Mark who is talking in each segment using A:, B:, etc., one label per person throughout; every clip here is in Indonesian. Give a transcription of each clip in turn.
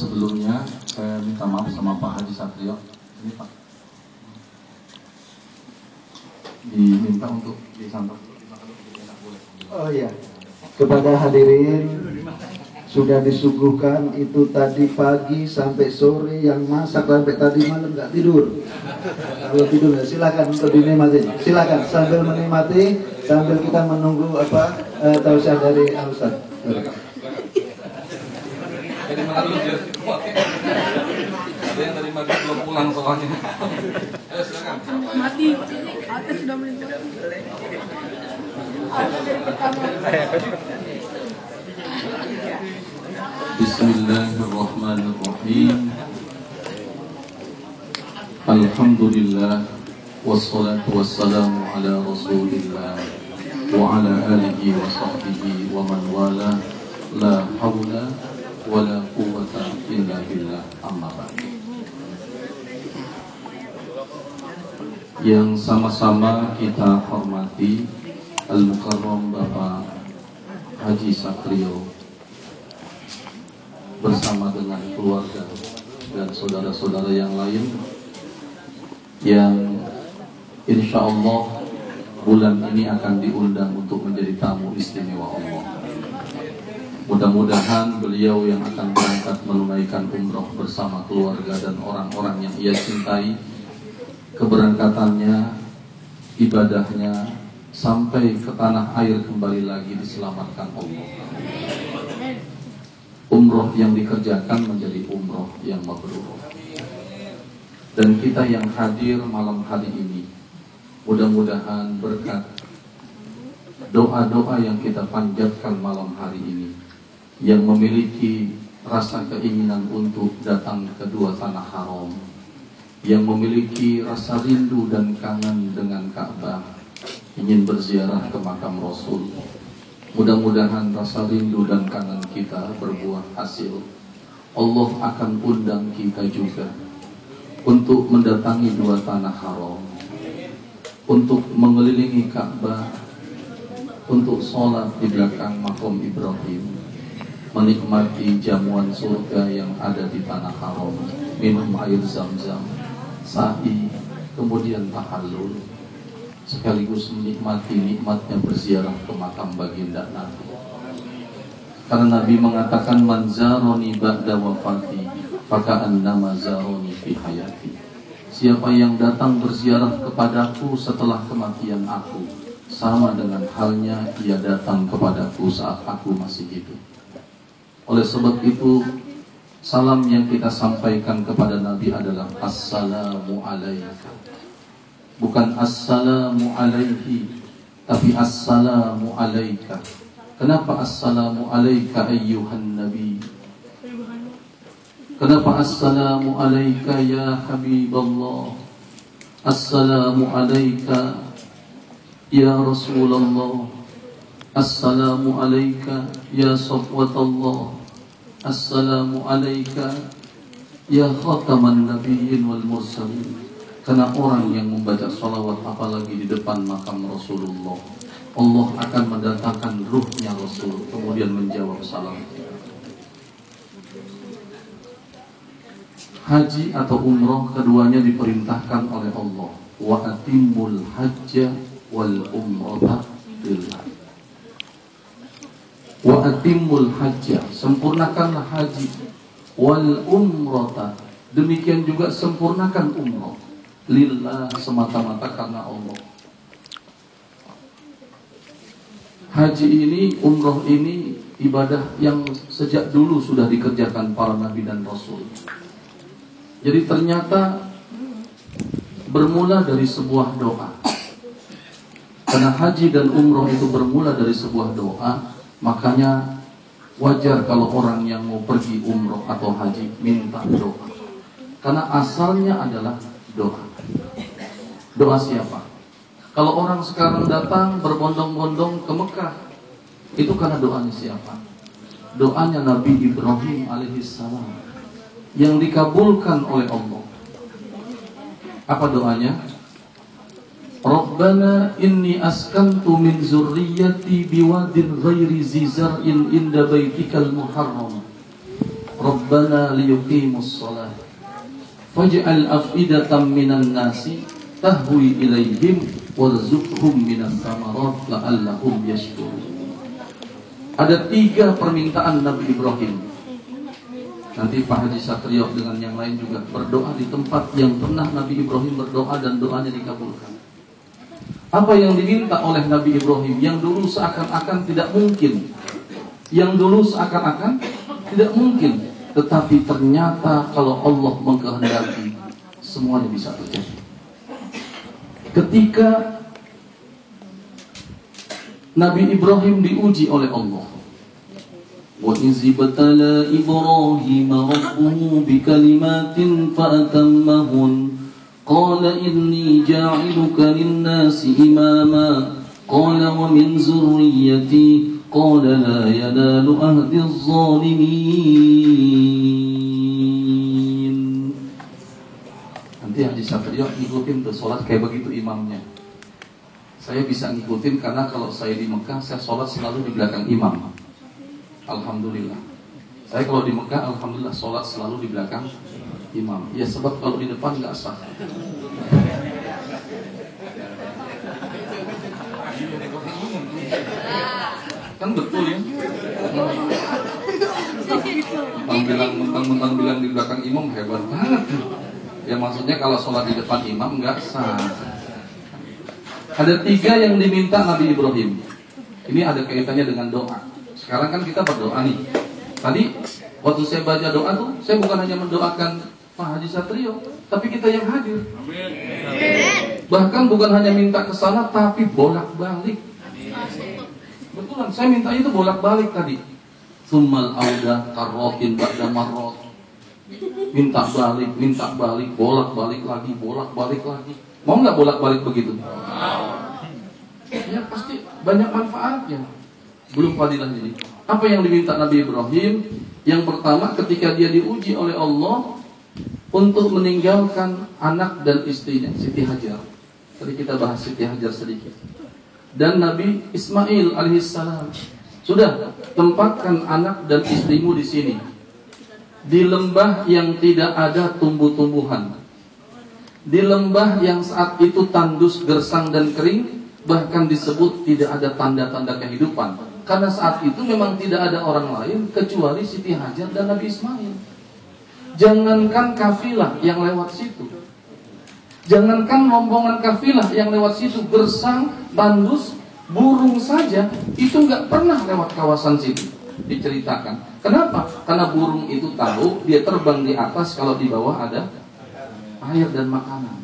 A: sebelumnya saya minta maaf sama Pak Haji Satrio. Ini Pak. Diminta untuk disantap.
B: Oh iya, kepada hadirin sudah disuguhkan itu tadi pagi sampai sore yang masak sampai tadi malam nggak tidur. Kalau tidur ya silakan untuk dinikmati. Silakan sambil menikmati sambil kita menunggu apa uh, tausiah dari Al.
A: Dari maghrib ya. Ada yang dari maghrib belum pulang soalnya. Ayo silakan.
C: mati atas sudah meninggal Atas dari pertama
A: Bismillahirrahmanirrahim. Alhamdulillah wassalatu wassalamu ala Rasulillah wa ala alihi wa sahbihi wa man wala la hawla wa la quwwata illa billah Yang sama-sama kita hormati Al-Mukarram Bapak Haji Satrio bersama dengan keluarga dan saudara-saudara yang lain yang insya Allah bulan ini akan diundang untuk menjadi tamu istimewa Allah. Mudah-mudahan beliau yang akan berangkat menunaikan umroh bersama keluarga dan orang-orang yang ia cintai, keberangkatannya, ibadahnya, sampai ke tanah air kembali lagi diselamatkan Allah umroh yang dikerjakan menjadi umroh yang mabrur. Dan kita yang hadir malam hari ini, mudah-mudahan berkat doa-doa yang kita panjatkan malam hari ini, yang memiliki rasa keinginan untuk datang ke dua tanah haram, yang memiliki rasa rindu dan kangen dengan Ka'bah, ingin berziarah ke makam Rasul, Mudah-mudahan rasa rindu dan kangen kita berbuah hasil. Allah akan undang kita juga untuk mendatangi dua tanah haram, untuk mengelilingi Ka'bah, untuk sholat di belakang makom Ibrahim, menikmati jamuan surga yang ada di tanah haram, minum air zam-zam, sa'i, kemudian tahallul, sekaligus menikmati nikmatnya berziarah ke makam baginda Nabi. Karena Nabi mengatakan manzaroni ba'da wafati maka nama zaroni fi hayati. Siapa yang datang berziarah kepadaku setelah kematian aku sama dengan halnya ia datang kepadaku saat aku masih hidup. Oleh sebab itu salam yang kita sampaikan kepada Nabi adalah assalamu alaikum bukan assalamu alaihi tapi assalamu alaika. Kenapa assalamu alaika ayyuhan nabi? Kenapa assalamu alaika ya habiballah assalamu alaika ya rasulullah? Assalamu alaika ya safwatallah assalamu alaika ya khataman nabiyyin wal mursalin. Karena orang yang membaca salawat apalagi di depan makam Rasulullah Allah akan mendatangkan ruhnya Rasul Kemudian menjawab salam. Haji atau umroh keduanya diperintahkan oleh Allah. Wa atimul hajja wal umrata Wa atimul hajja Sempurnakanlah haji Wal umrata Demikian juga sempurnakan umroh lillah semata-mata karena Allah. Haji ini, umroh ini ibadah yang sejak dulu sudah dikerjakan para nabi dan rasul. Jadi ternyata bermula dari sebuah doa. Karena haji dan umroh itu bermula dari sebuah doa, makanya wajar kalau orang yang mau pergi umroh atau haji minta doa. Karena asalnya adalah doa. Doa siapa? Kalau orang sekarang datang berbondong-bondong ke Mekah, itu karena doanya siapa? Doanya Nabi Ibrahim alaihissalam yang dikabulkan oleh Allah. Apa doanya? Rabbana inni askantu min zurriyyati biwadin ghairi zizar'in inda baitikal muharram Rabbana liyuqimus shalah faj'al afidatan minan nasi tahwi ilaihim warzuqhum minas samarat la'allahum yashkurun. Ada tiga permintaan Nabi Ibrahim. Nanti Pak Haji Satrio dengan yang lain juga berdoa di tempat yang pernah Nabi Ibrahim berdoa dan doanya dikabulkan. Apa yang diminta oleh Nabi Ibrahim yang dulu seakan-akan tidak mungkin. Yang dulu seakan-akan tidak mungkin. Tetapi ternyata kalau Allah mengkehendaki semuanya bisa terjadi. Ketika Nabi Ibrahim diuji oleh Allah. Wa izibtala Ibrahim rabbuhu bikalimatin qala inni ja'iluka lin-nasi imama qala wa min zurriyyati قال لا ينال أهد الظالمين Nanti Haji Satrio ngikutin tuh sholat kayak begitu imamnya Saya bisa ngikutin karena kalau saya di Mekah Saya sholat selalu di belakang imam Alhamdulillah Saya kalau di Mekah Alhamdulillah sholat selalu di belakang imam. Ya sebab kalau di depan nggak sah. Kan betul ya. Mentang bilang mentang mentang bilang di belakang imam hebat banget. Ya maksudnya kalau sholat di depan imam nggak sah. Ada tiga yang diminta Nabi Ibrahim. Ini ada kaitannya dengan doa. Sekarang kan kita berdoa nih. Tadi waktu saya baca doa tuh saya bukan hanya mendoakan Pak Haji Satrio tapi kita yang hadir bahkan bukan hanya minta ke sana tapi bolak balik Betulan, saya minta itu bolak-balik tadi. Summal auda karrotin ba'da marrot. Minta balik, minta balik, bolak-balik lagi, bolak-balik lagi. Mau nggak bolak-balik begitu? Ya pasti banyak manfaatnya. Belum fadilah ini. Apa yang diminta Nabi Ibrahim? Yang pertama ketika dia diuji oleh Allah untuk meninggalkan anak dan istrinya Siti Hajar. Tadi kita bahas Siti Hajar sedikit dan Nabi Ismail alaihissalam. Sudah tempatkan anak dan istrimu di sini. Di lembah yang tidak ada tumbuh-tumbuhan. Di lembah yang saat itu tandus, gersang dan kering, bahkan disebut tidak ada tanda-tanda kehidupan. Karena saat itu memang tidak ada orang lain kecuali Siti Hajar dan Nabi Ismail. Jangankan kafilah yang lewat situ, Jangankan rombongan kafilah yang lewat situ bersang, tandus, burung saja itu nggak pernah lewat kawasan situ diceritakan. Kenapa? Karena burung itu tahu dia terbang di atas kalau di bawah ada air dan makanan.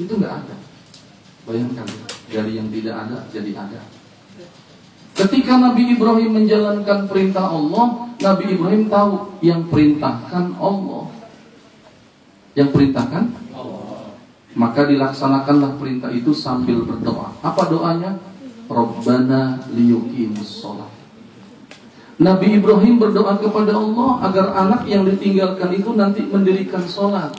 A: Itu nggak ada. Bayangkan dari yang tidak ada jadi ada. Ketika Nabi Ibrahim menjalankan perintah Allah, Nabi Ibrahim tahu yang perintahkan Allah. Yang perintahkan maka dilaksanakanlah perintah itu sambil berdoa. Apa doanya? Rabbana liyuqimus sholat. Nabi Ibrahim berdoa kepada Allah agar anak yang ditinggalkan itu nanti mendirikan sholat.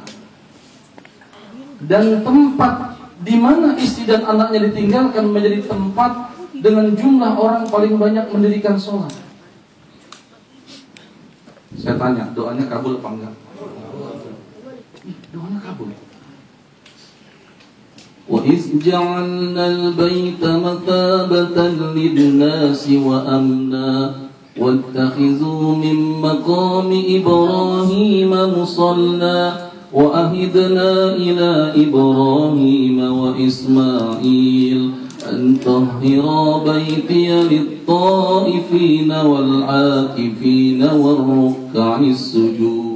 A: Dan tempat di mana istri dan anaknya ditinggalkan menjadi tempat dengan jumlah orang paling banyak mendirikan sholat. Saya tanya, doanya kabul apa enggak? Doanya kabul. وإذ جعلنا البيت مثابة للناس وأمنا واتخذوا من مقام إبراهيم مصلى وأهدنا إلى إبراهيم وإسماعيل أن طهرا بيتي للطائفين والعاكفين والركع السجود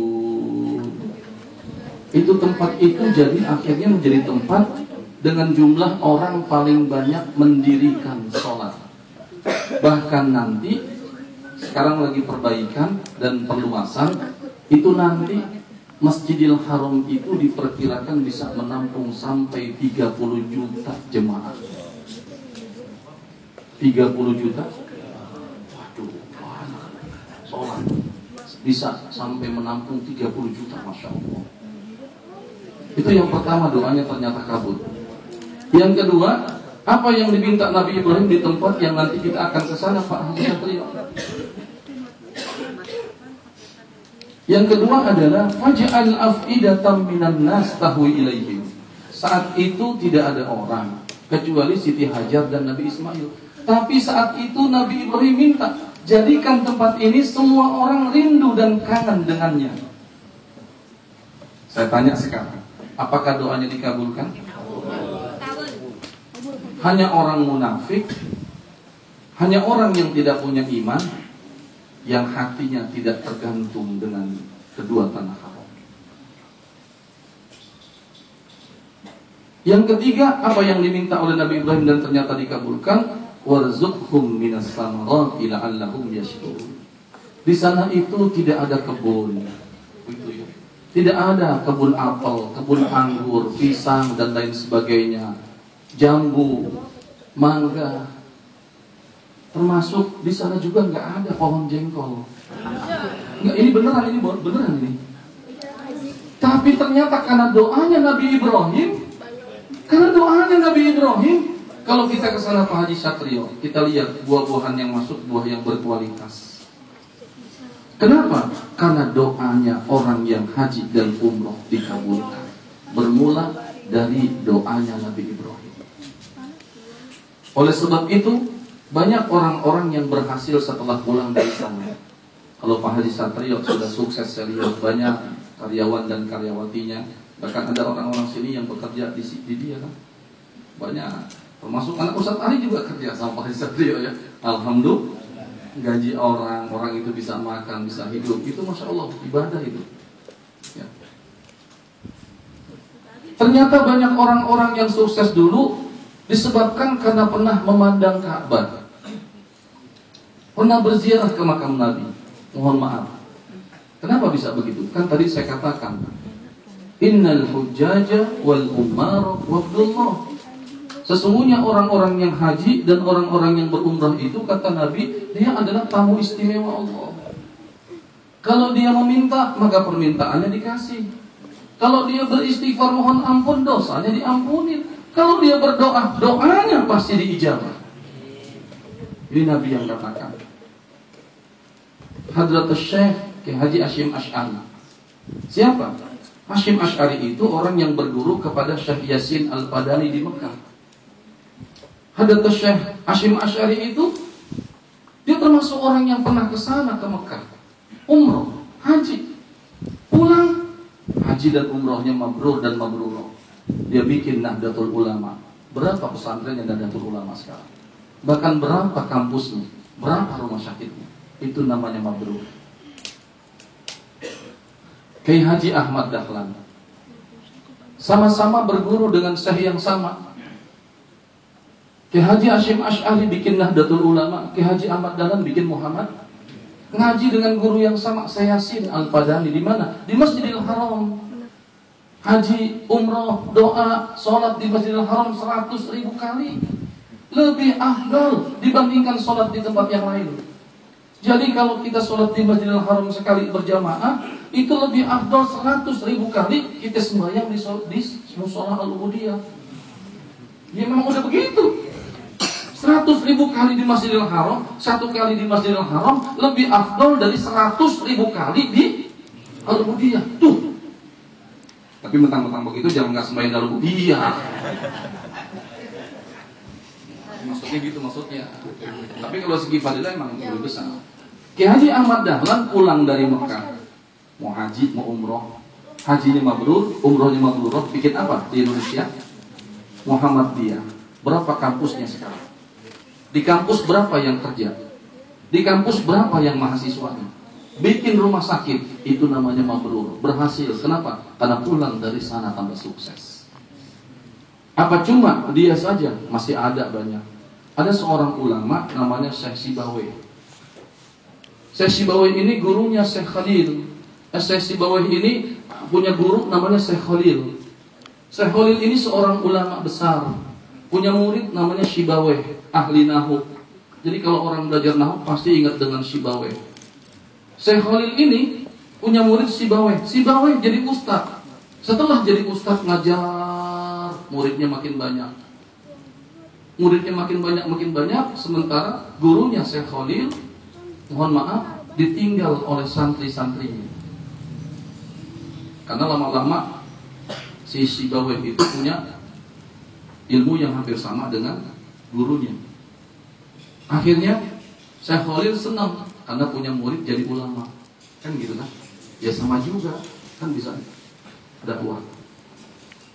A: itu tempat itu jadi akhirnya menjadi tempat dengan jumlah orang paling banyak mendirikan sholat. Bahkan nanti sekarang lagi perbaikan dan perluasan itu nanti Masjidil Haram itu diperkirakan bisa menampung sampai 30 juta jemaah. 30 juta? Waduh, sholat bisa sampai menampung 30 juta, masya Allah. Itu yang pertama doanya ternyata kabul. Yang kedua, apa yang diminta Nabi Ibrahim di tempat yang nanti kita akan ke sana Pak Satrio? Yang kedua adalah faj'al af'idatam minan nas tahwi ilaihim. Saat itu tidak ada orang kecuali Siti Hajar dan Nabi Ismail. Tapi saat itu Nabi Ibrahim minta, jadikan tempat ini semua orang rindu dan kangen dengannya. Saya tanya sekarang, apakah doanya dikabulkan? Hanya orang munafik, hanya orang yang tidak punya iman, yang hatinya tidak tergantung dengan kedua tanah haram. Yang ketiga, apa yang diminta oleh Nabi Ibrahim dan ternyata dikabulkan, warzuqhum minas samarati la'allahum yashkurun. Di sana itu tidak ada kebun. ya. Tidak ada kebun apel, kebun anggur, pisang dan lain sebagainya. Jambu, mangga. Termasuk di sana juga nggak ada pohon jengkol. Nggak, ini beneran, ini beneran ini. Tapi ternyata karena doanya Nabi Ibrahim, karena doanya Nabi Ibrahim, kalau kita ke sana Pak Haji Satrio, kita lihat buah-buahan yang masuk, buah yang berkualitas. Kenapa? Karena doanya orang yang haji dan umroh dikabulkan. Bermula dari doanya Nabi Ibrahim. Oleh sebab itu, banyak orang-orang yang berhasil setelah pulang dari sana. Kalau Pak Haji Satrio sudah sukses, lihat banyak karyawan dan karyawatinya. Bahkan ada orang-orang sini yang bekerja di, di dia kan. Banyak. Termasuk anak Ustaz Ali juga kerja sama Pak Haji Satrio ya. Alhamdulillah gaji orang, orang itu bisa makan, bisa hidup, itu masya Allah ibadah itu. Ya. Ternyata banyak orang-orang yang sukses dulu disebabkan karena pernah memandang Ka'bah, pernah berziarah ke makam Nabi. Mohon maaf. Kenapa bisa begitu? Kan tadi saya katakan, Innal hujjaja wal umar wabdullah. Sesungguhnya orang-orang yang haji dan orang-orang yang berumrah itu kata Nabi, dia adalah tamu istimewa Allah. Kalau dia meminta, maka permintaannya dikasih. Kalau dia beristighfar mohon ampun, dosanya diampuni. Kalau dia berdoa, doanya pasti diijabah. Ini Nabi yang katakan. Hadrat Syekh Ki Haji Ashim Ash'ari. Siapa? Hashim Ash'ari itu orang yang berguru kepada Syekh Yasin Al-Padani di Mekah. Hadat Syekh Hashim Ash'ari itu dia termasuk orang yang pernah ke sana ke Mekah. Umroh, haji. Pulang haji dan umrohnya mabrur dan mabrur. Dia bikin Nahdlatul Ulama. Berapa pesantren yang Nahdlatul Ulama sekarang? Bahkan berapa kampusnya? Berapa rumah sakitnya? Itu namanya mabrur. Kiai Haji Ahmad Dahlan sama-sama berguru dengan syekh yang sama Ki Haji Hashim Ash'ari bikin Nahdlatul Ulama, Ki Haji Ahmad Dahlan bikin Muhammad. Ngaji dengan guru yang sama, saya Yasin Al-Padani di mana? Di Masjidil Haram. Haji, umroh, doa, sholat di Masjidil Haram 100 ribu kali. Lebih afdal dibandingkan sholat di tempat yang lain. Jadi kalau kita sholat di Masjidil Haram sekali berjamaah, itu lebih afdal 100 ribu kali kita sembahyang di, di musola al-ubudiyah. Ya memang udah begitu. 100 ribu kali di Masjidil Haram, satu kali di Masjidil Haram lebih afdol dari 100 ribu kali di Al-Ubudiyah. Tuh. Tapi mentang-mentang begitu jangan nggak sembahyang dalam Ubudiyah. Maksudnya gitu maksudnya. Tapi kalau segi fadilah emang lebih besar. Ki Haji Ahmad Dahlan pulang dari Mekah. Mau haji, mau umroh. Hajinya mabrur, umrohnya mabrur. Bikin apa di Indonesia? Muhammad dia. Berapa kampusnya sekarang? Di kampus berapa yang kerja? Di kampus berapa yang mahasiswa? Bikin rumah sakit, itu namanya mabrur. Berhasil. Kenapa? Karena pulang dari sana tambah sukses. Apa cuma dia saja? Masih ada banyak. Ada seorang ulama namanya Syekh Sibawe. Syekh Sibawe ini gurunya Syekh Khalil. Eh, Syekh Sibawe ini punya guru namanya Syekh Khalil. Syekh Khalil ini seorang ulama besar punya murid namanya Shibaweh, ahli nahu. Jadi kalau orang belajar nahu pasti ingat dengan Shibaweh. Syekh Khalil ini punya murid Shibaweh. Shibaweh jadi ustaz. Setelah jadi ustaz ngajar, muridnya makin banyak. Muridnya makin banyak, makin banyak. Sementara gurunya Syekh Khalil, mohon maaf, ditinggal oleh santri-santrinya. Karena lama-lama si Sibawai itu punya ilmu yang hampir sama dengan gurunya. Akhirnya Syekh Khalil senang karena punya murid jadi ulama. Kan gitu kan? Ya sama juga, kan bisa dakwah.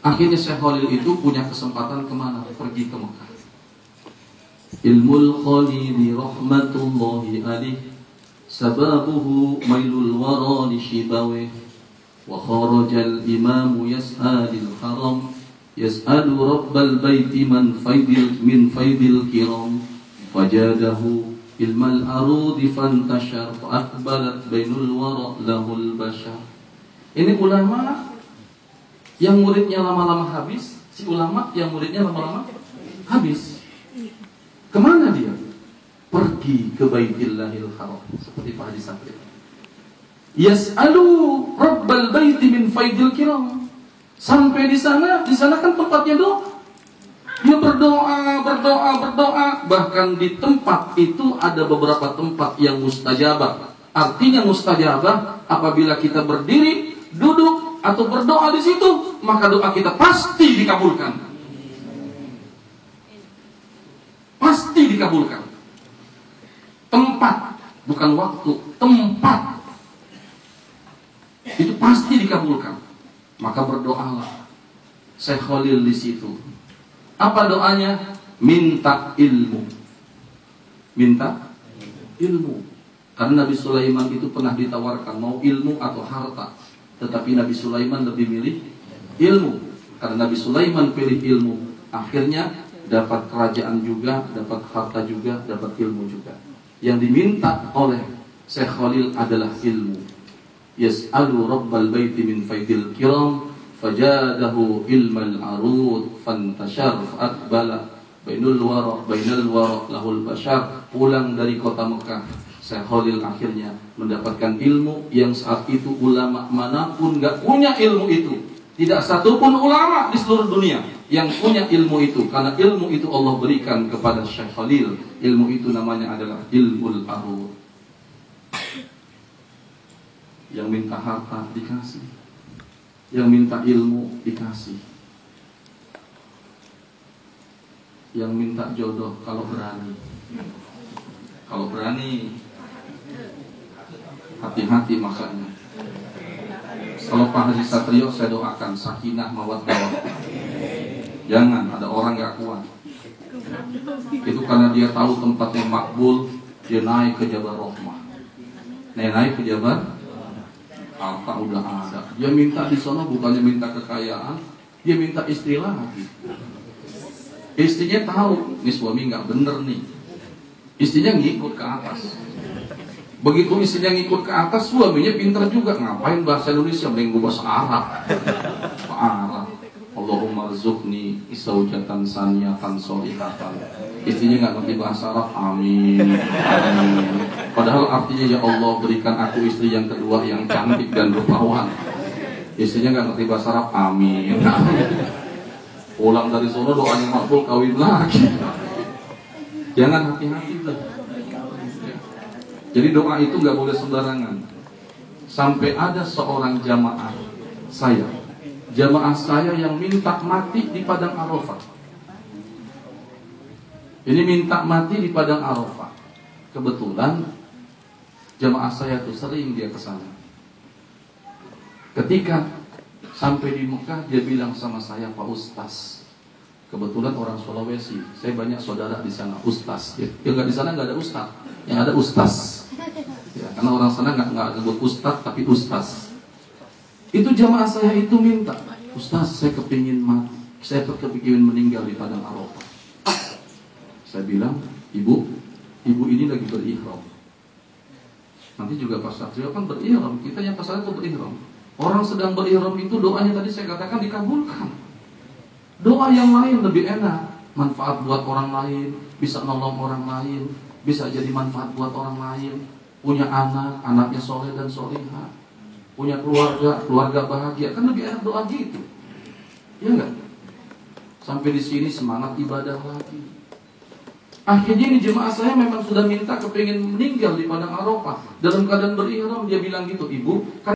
A: Akhirnya Syekh Khalil itu punya kesempatan ke mana? Pergi ke Mekah. Ilmul Khalili rahmatullahi alaih Sababuhu mailul wara li shibawih Wa kharajal imamu yas'alil haram Yas'alu rabbal baiti man faidil min faidil kiram Fajadahu ilmal arudi fantashar Fa'akbalat bainul wara lahul bashar Ini ulama yang muridnya lama-lama habis Si ulama yang muridnya lama-lama habis Ke mana dia? Pergi ke Baitillahil Haram seperti Pak Haji Sapri. Yas'alu Rabbal Baiti min faidil kiram. Sampai di sana, di sana kan tempatnya doa. Dia berdoa, berdoa, berdoa. Bahkan di tempat itu ada beberapa tempat yang mustajabah. Artinya mustajabah apabila kita berdiri, duduk, atau berdoa di situ, maka doa kita pasti dikabulkan. pasti dikabulkan. Tempat, bukan waktu, tempat. Itu pasti dikabulkan. Maka berdoalah. Syekh Khalil di situ. Apa doanya? Minta ilmu. Minta ilmu. Karena Nabi Sulaiman itu pernah ditawarkan mau ilmu atau harta. Tetapi Nabi Sulaiman lebih milih ilmu. Karena Nabi Sulaiman pilih ilmu. Akhirnya dapat kerajaan juga, dapat harta juga, dapat ilmu juga. Yang diminta oleh Syekh Khalil adalah ilmu. Yas'alu rabbal baiti min faidil kiram fajadahu ilmal arud fantashar fa'akbala bainul wara bainal wara lahul bashar pulang dari kota Mekah Syekh Khalil akhirnya mendapatkan ilmu yang saat itu ulama mana pun nggak punya ilmu itu tidak satupun ulama di seluruh dunia yang punya ilmu itu karena ilmu itu Allah berikan kepada Syekh Khalil. Ilmu itu namanya adalah ilmu arur. Yang minta harta dikasih. Yang minta ilmu dikasih. Yang minta jodoh kalau berani. Kalau berani hati-hati makanya. Kalau Pak Haji Satrio saya doakan sakinah mawaddah. Jangan ada orang nggak kuat. Itu karena dia tahu tempat yang makbul, dia naik ke Jabal Rahmah. Naik ke Jabal apa udah ada. Dia minta di sana bukannya minta kekayaan, dia minta istri lagi. Istrinya tahu, ini suami nggak bener nih. Istrinya ngikut ke atas. Begitu istrinya ngikut ke atas, suaminya pintar juga. Ngapain bahasa Indonesia, mending bahasa Arab. Arab. Allahumma rizukni isaujatan saniyatan solihatan. Istrinya nggak ngerti bahasa Arab, amin. amin. Padahal artinya ya Allah berikan aku istri yang kedua yang cantik dan rupawan. Istrinya nggak ngerti bahasa Arab, amin. Pulang dari sana doanya makbul kawin lagi. Jangan hati-hati. Jadi doa itu nggak boleh sembarangan. Sampai ada seorang jamaah saya, jamaah saya yang minta mati di padang Arafah. Ini minta mati di padang Arafah. Kebetulan jamaah saya tuh sering dia ke sana. Ketika sampai di Mekah dia bilang sama saya Pak Ustaz, kebetulan orang Sulawesi, saya banyak saudara di sana Ustaz. Ya nggak di sana nggak ada Ustaz, yang ada Ustaz. Ya, karena orang sana nggak nggak nyebut ustaz tapi ustaz. Itu jamaah saya itu minta, ustaz saya kepingin mati, saya kepingin meninggal di padang Arafah. Saya bilang, ibu, ibu ini lagi berihram. Nanti juga pas Satrio kan berihram, kita yang pas itu berihram. Orang sedang berihram itu doanya tadi saya katakan dikabulkan. Doa yang lain lebih enak, manfaat buat orang lain, bisa nolong orang lain, bisa jadi manfaat buat orang lain punya anak, anaknya soleh dan soleha, punya keluarga, keluarga bahagia, kan lebih enak doa gitu, ya enggak? Sampai di sini semangat ibadah lagi. Akhirnya ini jemaah saya memang sudah minta kepingin meninggal di padang Arafah dalam keadaan berihram dia bilang gitu, ibu.